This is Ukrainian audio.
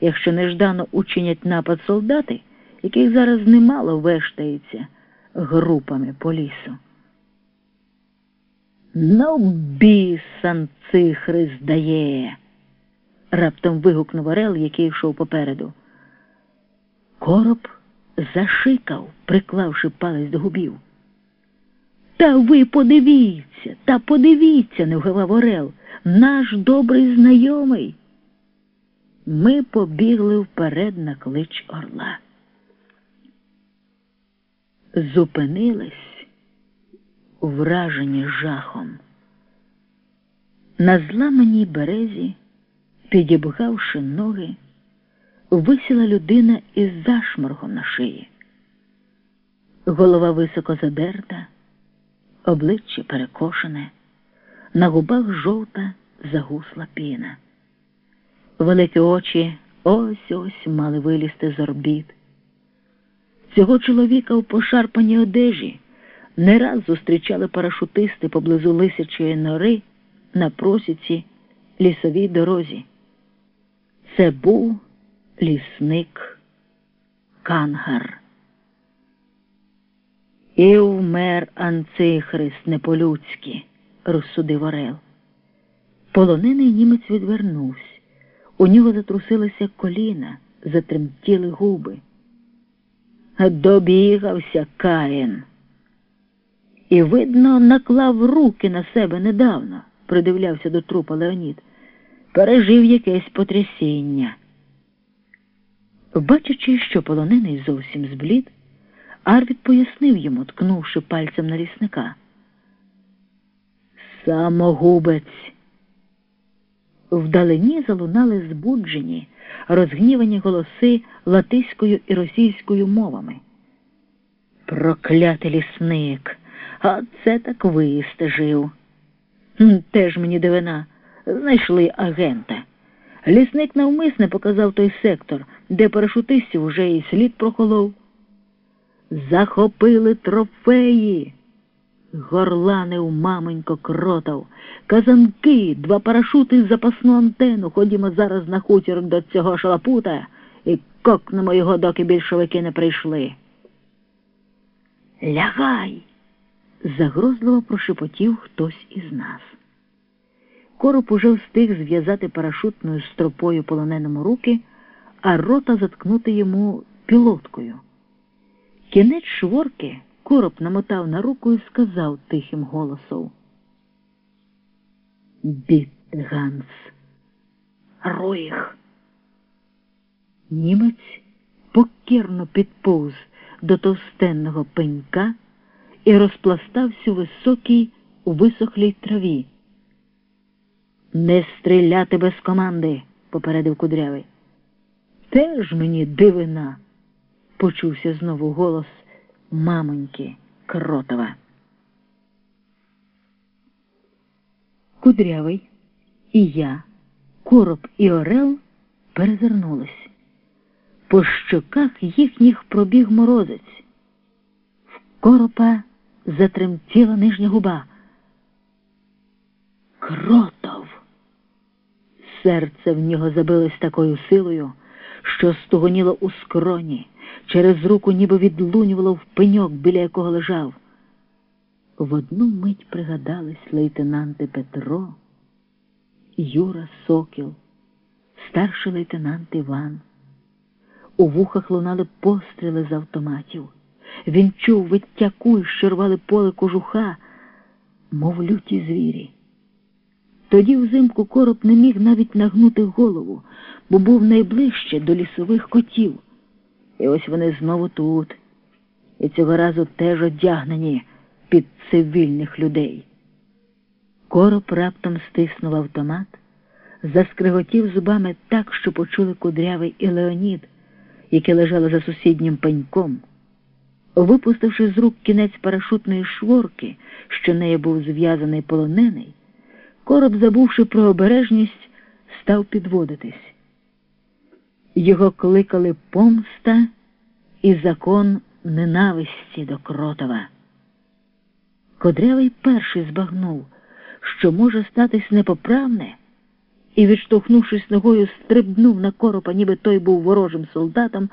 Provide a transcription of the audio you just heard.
якщо неждано учинять напад солдати, яких зараз немало вештається групами по лісу. Ну, бісан цихри здає, раптом вигукнув Орел, який йшов попереду. Короб зашикав, приклавши палець до губів. Та ви подивіться, та подивіться, не вгавав Орел, наш добрий знайомий. Ми побігли вперед на клич орла. Зупинились, вражені жахом. На зламаній березі, підібгавши ноги, висіла людина із зашморгом на шиї. Голова високо задерта, обличчя перекошене, на губах жовта загусла піна. Великі очі ось ось мали вилізти з орбіт. Цього чоловіка в пошарпаній одежі не раз зустрічали парашутисти поблизу лисячої нори на просіці лісовій дорозі. Це був лісник Кангар. І вмер Анцихрист не по-людськи, розсудив Орел. Полонений німець відвернувся. У нього затрусилися коліна, затремтіли губи. Добігався Каїн. І, видно, наклав руки на себе недавно, придивлявся до трупа Леонід. Пережив якесь потрясіння. Бачачи, що полонений зовсім зблід, Арвід пояснив йому, ткнувши пальцем на лісника. Самогубець. Вдалині залунали збуджені, розгнівані голоси латиською і російською мовами. Проклятий лісник, а це так вистежив. Теж мені дивина, знайшли агента. Лісник навмисне показав той сектор, де парашутистів уже і слід прохолов. Захопили трофеї. Горланив маменько кротов, казанки, два парашути запасну антенну. Ходімо зараз на хутір до цього шалапута і кокнемо його, доки більшовики не прийшли. Лягай. загрозливо прошепотів хтось із нас. Короб уже встиг зв'язати парашутною стропою полоненому руки, а рота заткнути йому пілоткою. Кінець шворки короб намотав на руку і сказав тихим голосом. Бітте Ганс, Роїх. Німець покірно підповз до товстенного пенька і розпластався у високій, у висохлій траві. Не стріляти без команди, попередив кудрявий. Теж мені дивина, почувся знову голос мамоньки Кротова. Кудрявий і я, короб і орел перезирнулись. По щоках їхніх пробіг морозець. В коропа затремтіла нижня губа. Кротов. Серце в нього забилось такою силою, що стогоніло у скроні, через руку ніби відлунювало в пеньок, біля якого лежав. В одну мить пригадались лейтенанти Петро, Юра Сокіл, старший лейтенант Іван. У вухах лунали постріли з автоматів. Він чув виття куль, що рвали поле кожуха, мов люті звірі. Тоді взимку короб не міг навіть нагнути голову, бо був найближче до лісових котів. І ось вони знову тут, і цього разу теж одягнені під цивільних людей. Короб раптом стиснув автомат, заскриготів зубами так, що почули кудрявий і Леонід, які лежали за сусіднім пеньком. Випустивши з рук кінець парашутної шворки, що нею був зв'язаний полонений, короб, забувши про обережність, став підводитись. Його кликали помста і закон ненависті до кротова. Кодрявий перший збагнув, що може статись непоправне, і, відштовхнувшись ногою, стрибнув на коропа, ніби той був ворожим солдатом,